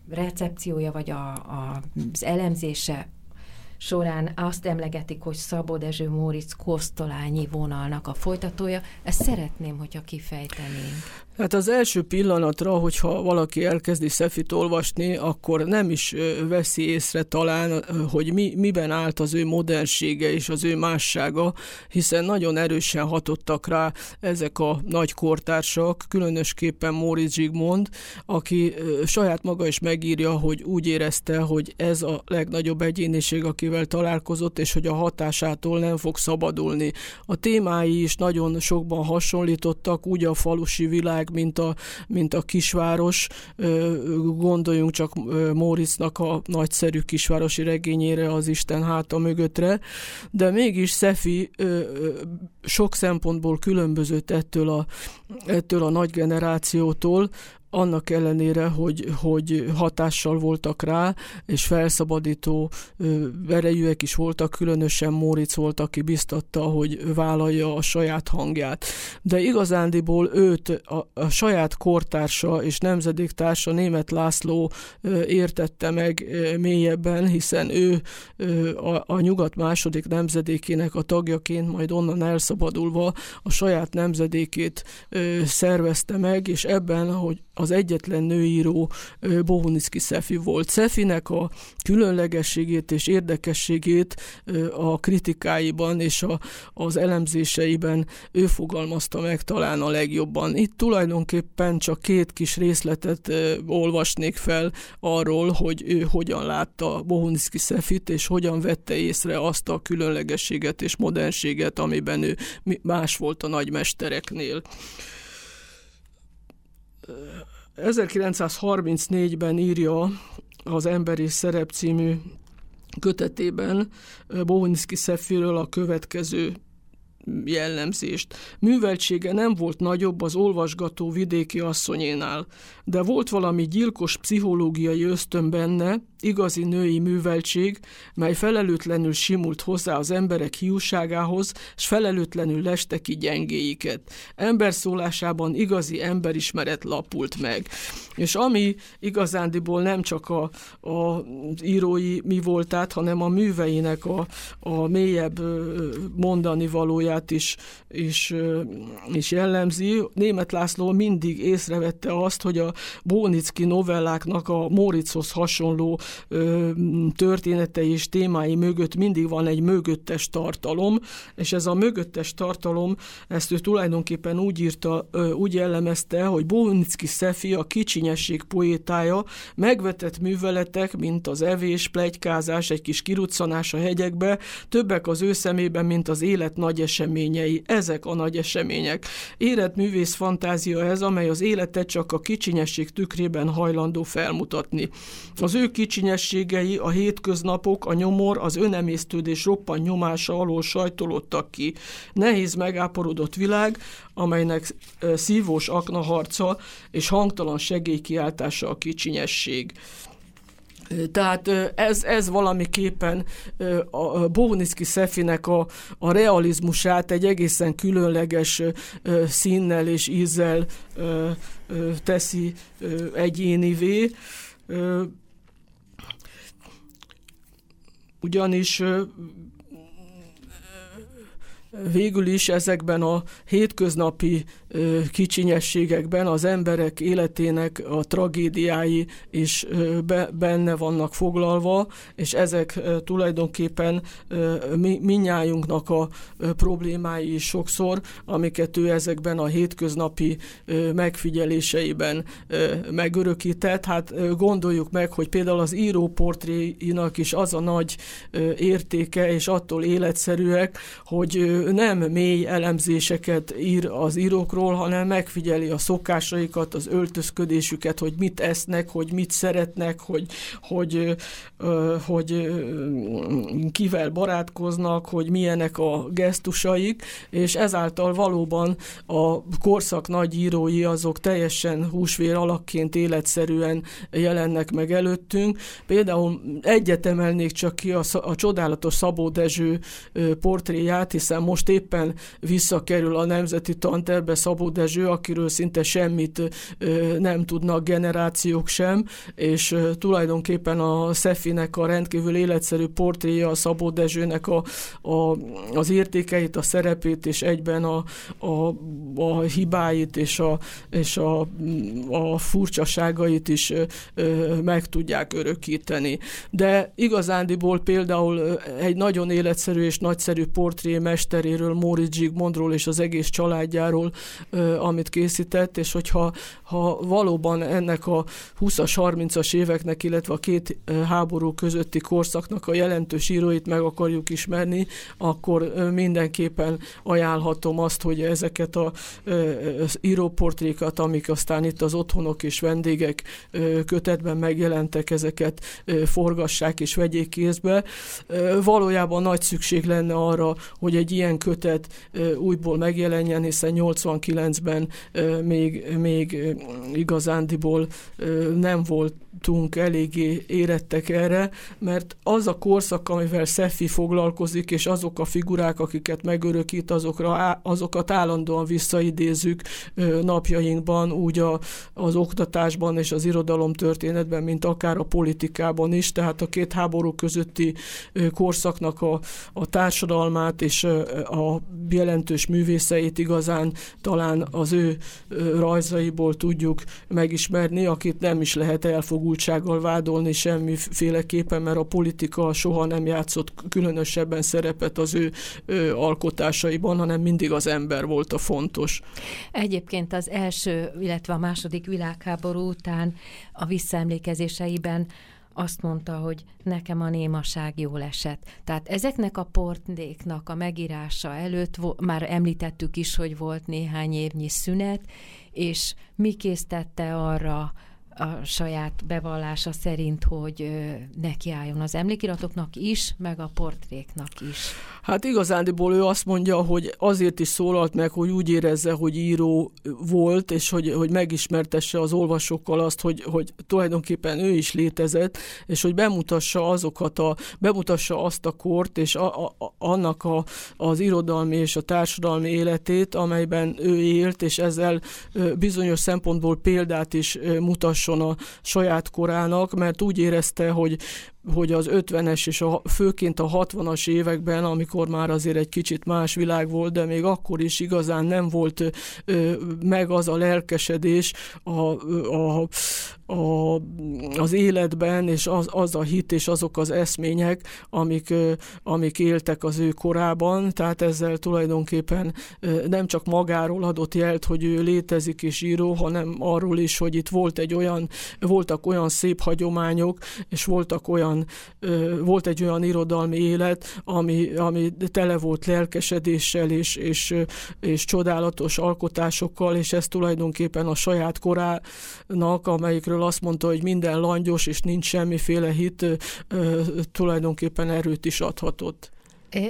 recepciója, vagy a, a, az elemzése során azt emlegetik, hogy Szabó Dezső Móricz Kosztolányi vonalnak a folytatója. Ezt szeretném, hogyha kifejtenénk. Hát az első pillanatra, hogyha valaki elkezdi Szefit olvasni, akkor nem is veszi észre talán, hogy mi, miben állt az ő modernsége és az ő mássága, hiszen nagyon erősen hatottak rá ezek a nagy kortársak, különösképpen Móricz Zsigmond, aki saját maga is megírja, hogy úgy érezte, hogy ez a legnagyobb egyéniség, akivel találkozott, és hogy a hatásától nem fog szabadulni. A témái is nagyon sokban hasonlítottak, úgy a falusi világ, mint a, mint a kisváros. Gondoljunk csak Móricznak a nagyszerű kisvárosi regényére, az Isten háta mögöttre, de mégis Szefi sok szempontból különbözött ettől a, ettől a nagy generációtól, annak ellenére, hogy, hogy hatással voltak rá, és felszabadító erejűek is voltak, különösen Móricz volt, aki biztatta, hogy vállalja a saját hangját. De igazándiból őt a, a saját kortársa és nemzedéktársa német László értette meg mélyebben, hiszen ő a, a nyugat második nemzedékének a tagjaként, majd onnan elszabadulva a saját nemzedékét szervezte meg, és ebben, hogy az egyetlen nőíró Bohuniszki Szefi volt. Szefinek a különlegességét és érdekességét a kritikáiban és a, az elemzéseiben ő fogalmazta meg talán a legjobban. Itt tulajdonképpen csak két kis részletet olvasnék fel arról, hogy ő hogyan látta Bohuniszki Szefit, és hogyan vette észre azt a különlegességet és modernséget, amiben ő más volt a nagymestereknél. 1934-ben írja az Emberi Szerep című kötetében Bohunszki Szefiről a következő jellemzést. Műveltsége nem volt nagyobb az olvasgató vidéki asszonyénál, de volt valami gyilkos pszichológiai ösztön benne, igazi női műveltség, mely felelőtlenül simult hozzá az emberek hiúságához, s felelőtlenül leste ki gyengéiket. Emberszólásában igazi emberismeret lapult meg. És ami igazándiból nem csak a, a írói mi voltát, hanem a műveinek a, a mélyebb mondani valóját is, is, is jellemzi. Német László mindig észrevette azt, hogy a Bónicki novelláknak a Móriczhoz hasonló történetei és témái mögött mindig van egy mögöttes tartalom, és ez a mögöttes tartalom, ezt ő tulajdonképpen úgy írta, úgy jellemezte, hogy Bohunicki Szefi a kicsinyesség poétája, megvetett műveletek, mint az evés, plegykázás, egy kis kiruccanás a hegyekbe, többek az ő szemében, mint az élet nagy eseményei. Ezek a nagy események. Érett művész fantázia ez, amely az életet csak a kicsinyesség tükrében hajlandó felmutatni. Az ő kicsinyességei, a hétköznapok, a nyomor, az önemésztődés roppan nyomása alól sajtolódtak ki. Nehéz megáporodott világ, amelynek szívós aknaharca és hangtalan segélykiáltása a kicsinyesség. Tehát ez, ez valamiképpen a Bóniszki Szefinek a, a realizmusát egy egészen különleges színnel és ízzel teszi egyénivé. Ugyanis végül is ezekben a hétköznapi kicsinyességekben az emberek életének a tragédiái is benne vannak foglalva, és ezek tulajdonképpen minnyájunknak a problémái is sokszor, amiket ő ezekben a hétköznapi megfigyeléseiben megörökített. Hát gondoljuk meg, hogy például az író portréinak is az a nagy értéke, és attól életszerűek, hogy nem mély elemzéseket ír az írókról, hanem megfigyeli a szokásaikat, az öltözködésüket, hogy mit esznek, hogy mit szeretnek, hogy, hogy, hogy kivel barátkoznak, hogy milyenek a gesztusaik, és ezáltal valóban a korszak nagy írói azok teljesen húsvér alakként életszerűen jelennek meg előttünk. Például egyet emelnék csak ki a, a csodálatos Szabó Dezső portréját, hiszen most éppen visszakerül a Nemzeti Tanterbe Szabó Dezső, akiről szinte semmit nem tudnak generációk sem, és tulajdonképpen a Szefinek a rendkívül életszerű portréja a Szabó Dezsőnek a, a, az értékeit, a szerepét, és egyben a, a, a hibáit és a, és a, a furcsaságait is meg tudják örökíteni. De igazándiból például egy nagyon életszerű és nagyszerű portré mesteréről, Móricz Zsigmondról és az egész családjáról, amit készített, és hogyha ha valóban ennek a 20-as, 30-as éveknek, illetve a két háború közötti korszaknak a jelentős íróit meg akarjuk ismerni, akkor mindenképpen ajánlhatom azt, hogy ezeket a íróportrékat, amik aztán itt az otthonok és vendégek kötetben megjelentek, ezeket forgassák és vegyék kézbe. Valójában nagy szükség lenne arra, hogy egy ilyen kötet újból megjelenjen, hiszen 89-ben még, még igazándiból nem voltunk eléggé érettek erre, mert az a korszak, amivel Szefi foglalkozik, és azok a figurák, akiket megörökít, azokra, azokat állandóan visszaidézzük napjainkban, úgy a, az oktatásban és az irodalom történetben, mint akár a politikában is, tehát a két háború közötti korszaknak a, a társadalmát és a jelentős művészeit igazán talán az ő rajzaiból tudjuk megismerni, akit nem is lehet elfogultsággal vádolni semmiféleképpen, mert a politika soha nem játszott különösebben szerepet az ő alkotásaiban, hanem mindig az ember volt a fontos. Egyébként az első, illetve a második világháború után a visszaemlékezéseiben azt mondta, hogy nekem a némaság jól esett. Tehát ezeknek a portnéknak a megírása előtt már említettük is, hogy volt néhány évnyi szünet, és mi késztette arra, a saját bevallása szerint, hogy nekiálljon az emlékiratoknak is, meg a portréknak is. Hát igazándiból ő azt mondja, hogy azért is szólalt meg, hogy úgy érezze, hogy író volt, és hogy, hogy megismertesse az olvasókkal azt, hogy, hogy tulajdonképpen ő is létezett, és hogy bemutassa azokat a, bemutassa azt a kort, és a, a, annak a, az irodalmi és a társadalmi életét, amelyben ő élt, és ezzel bizonyos szempontból példát is mutasson a saját korának, mert úgy érezte, hogy hogy az 50-es és a, főként a 60-as években, amikor már azért egy kicsit más világ volt, de még akkor is igazán nem volt ö, meg az a lelkesedés a, a, a, az életben, és az, az a hit és azok az eszmények, amik, ö, amik éltek az ő korában, tehát ezzel tulajdonképpen ö, nem csak magáról adott jelt, hogy ő létezik és író, hanem arról is, hogy itt volt egy olyan, voltak olyan szép hagyományok, és voltak olyan olyan, volt egy olyan irodalmi élet, ami, ami tele volt lelkesedéssel és, és, és csodálatos alkotásokkal, és ez tulajdonképpen a saját korának, amelyikről azt mondta, hogy minden langyos, és nincs semmiféle hit, tulajdonképpen erőt is adhatott.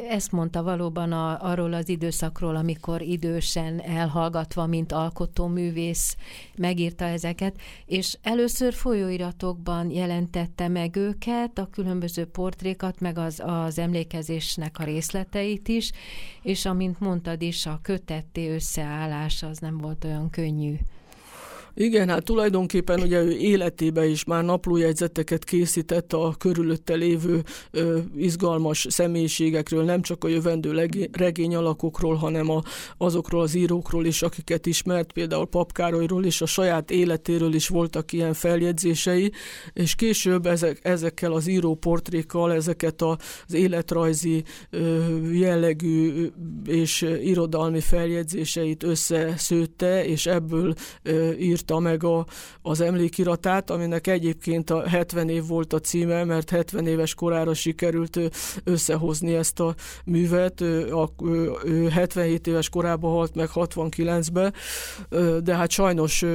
Ezt mondta valóban a, arról az időszakról, amikor idősen elhallgatva, mint alkotóművész megírta ezeket, és először folyóiratokban jelentette meg őket, a különböző portrékat, meg az, az emlékezésnek a részleteit is, és amint mondtad is, a kötetté összeállás az nem volt olyan könnyű. Igen, hát tulajdonképpen ugye ő életébe is már naplójegyzeteket készített a körülötte lévő ö, izgalmas személyiségekről, nem csak a jövendő regény alakokról, hanem a, azokról az írókról is, akiket ismert, például Papkárolyról és a saját életéről is voltak ilyen feljegyzései, és később ezek, ezekkel az író portrékkal ezeket az életrajzi ö, jellegű és irodalmi feljegyzéseit összeszőtte, és ebből ö, írt írta meg a, az emlékiratát, aminek egyébként a 70 év volt a címe, mert 70 éves korára sikerült összehozni ezt a művet. A, ő 77 éves korában halt meg 69-be, de hát sajnos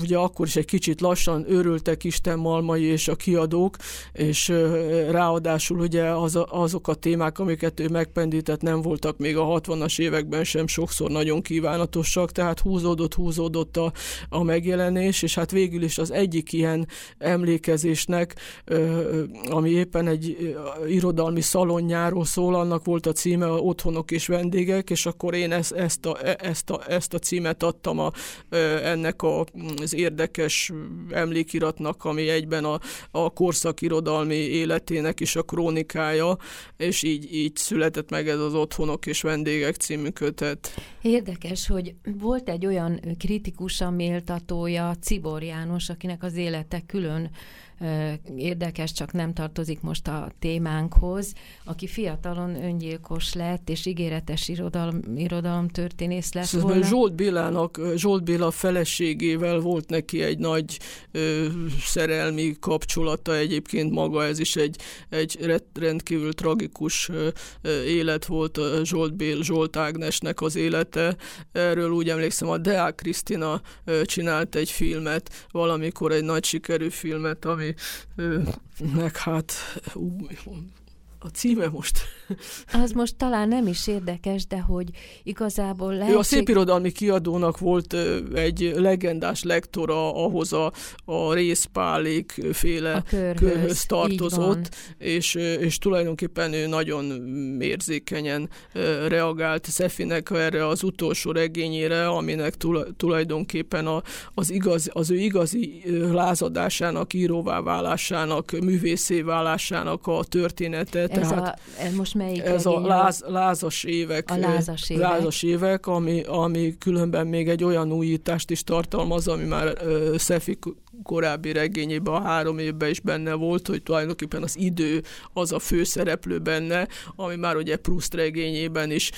ugye akkor is egy kicsit lassan őrültek Isten Malmai és a kiadók, és ráadásul ugye az, azok a témák, amiket ő megpendített, nem voltak még a 60-as években sem sokszor nagyon kívánatosak, tehát húzódott, húzódott a, a meg megjelenés, és hát végül is az egyik ilyen emlékezésnek, ami éppen egy irodalmi szalonjáról szól, annak volt a címe Otthonok és vendégek, és akkor én ezt, ezt, a, ezt, a, ezt a címet adtam a, ennek a, az érdekes emlékiratnak, ami egyben a, a korszak irodalmi életének is a krónikája, és így, így született meg ez az Otthonok és vendégek című kötet. Érdekes, hogy volt egy olyan kritikusan méltatója, Cibor János, akinek az élete külön érdekes, csak nem tartozik most a témánkhoz, aki fiatalon öngyilkos lett, és ígéretes irodalom, irodalom történész lett szóval volna. Zsolt Bélának, Zsolt Béla feleségével volt neki egy nagy ö, szerelmi kapcsolata, egyébként maga ez is egy, egy rendkívül tragikus ö, élet volt a Zsolt Bél, Zsolt Ágnesnek az élete. Erről úgy emlékszem, a Deák Krisztina csinált egy filmet, valamikor egy nagy sikerű filmet, ami meg hát a címe most. Az most talán nem is érdekes, de hogy igazából lehetség... Ő a szépirodalmi kiadónak volt egy legendás lektora, ahhoz a, a részpálék féle a körhöz, körhöz tartozott, és, és tulajdonképpen ő nagyon érzékenyen reagált Szefinek erre az utolsó regényére, aminek tulajdonképpen a, az, igaz, az ő igazi lázadásának, íróvá válásának, művészé válásának a története. Ez tehát a, most melyik Ez a láz, lázas évek. A lázas évek. Lázas évek, ami, ami különben még egy olyan újítást is tartalmaz, ami már Szefi korábbi regényében a három évben is benne volt, hogy tulajdonképpen az idő az a főszereplő benne, ami már ugye Proust regényében is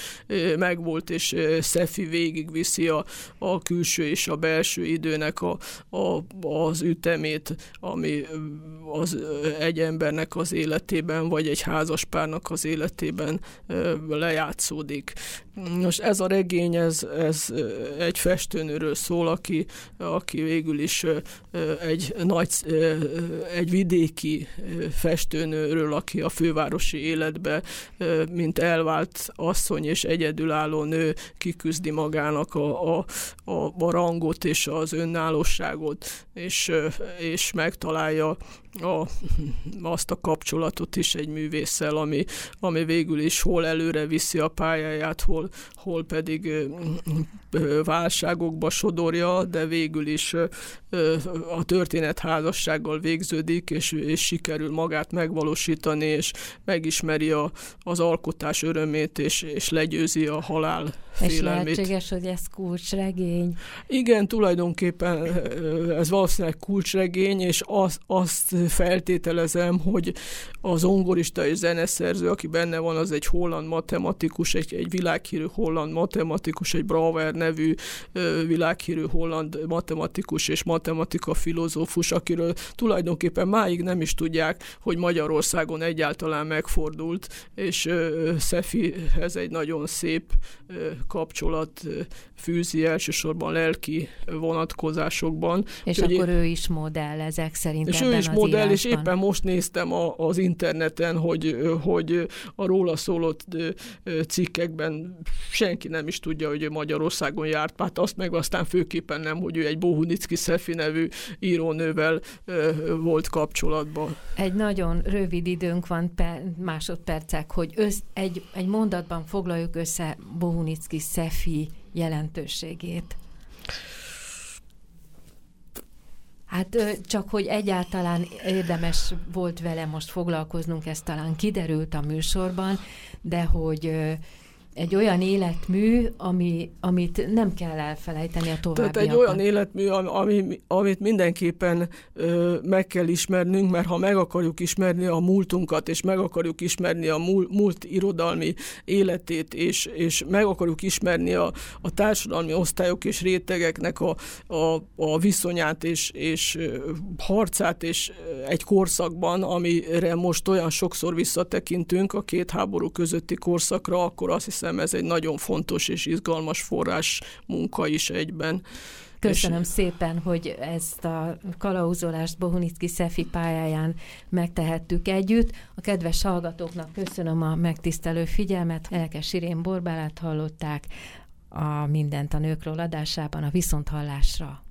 megvolt, és Szefi végigviszi a, a külső és a belső időnek a, a, az ütemét, ami az egy embernek az életében, vagy egy házaspárnak az életében lejátszódik. Most ez a regény, ez, ez egy festőnőről szól, aki, aki végül is egy nagy, egy vidéki festőnőről, aki a fővárosi életbe, mint elvált asszony és egyedülálló nő kiküzdi magának a, a, a, a rangot és az önállóságot, és, és megtalálja a, azt a kapcsolatot is egy művésszel, ami, ami végül is hol előre viszi a pályáját, hol, hol pedig válságokba sodorja, de végül is a történet házassággal végződik, és, és sikerül magát megvalósítani, és megismeri a, az alkotás örömét, és, és legyőzi a halál és lehetséges, hogy ez kulcsregény? Igen, tulajdonképpen ez valószínűleg kulcsregény, és az, azt feltételezem, hogy az ongorista és zeneszerző, aki benne van, az egy holland matematikus, egy, egy világhírű holland matematikus, egy Braver nevű világhírű holland matematikus és matematika filozófus, akiről tulajdonképpen máig nem is tudják, hogy Magyarországon egyáltalán megfordult, és Szefihez egy nagyon szép kapcsolat fűzi elsősorban lelki vonatkozásokban. És Úgy, akkor ő is modell ezek szerint És ő is modell, írásban. és éppen most néztem a, az interneten, hogy, hogy a róla szólott cikkekben senki nem is tudja, hogy ő Magyarországon járt, hát azt meg aztán főképpen nem, hogy ő egy Bohunicki Szefi nevű írónővel volt kapcsolatban. Egy nagyon rövid időnk van, per, másodpercek, hogy össz, egy, egy mondatban foglaljuk össze Bohunicki Szefi jelentőségét? Hát csak, hogy egyáltalán érdemes volt vele most foglalkoznunk, ez talán kiderült a műsorban, de hogy egy olyan életmű, ami, amit nem kell elfelejteni a továbbiakban. Tehát egy olyan életmű, ami, amit mindenképpen ö, meg kell ismernünk, mert ha meg akarjuk ismerni a múltunkat, és meg akarjuk ismerni a múlt, múlt irodalmi életét, és, és meg akarjuk ismerni a, a társadalmi osztályok és rétegeknek a, a, a viszonyát és, és harcát, és egy korszakban, amire most olyan sokszor visszatekintünk a két háború közötti korszakra, akkor azt hiszem, hiszem ez egy nagyon fontos és izgalmas forrás munka is egyben. Köszönöm és... szépen, hogy ezt a kalauzolást Bohunicki Szefi pályáján megtehettük együtt. A kedves hallgatóknak köszönöm a megtisztelő figyelmet. Elkes Irén Borbálát hallották a Mindent a nőkről adásában a Viszonthallásra.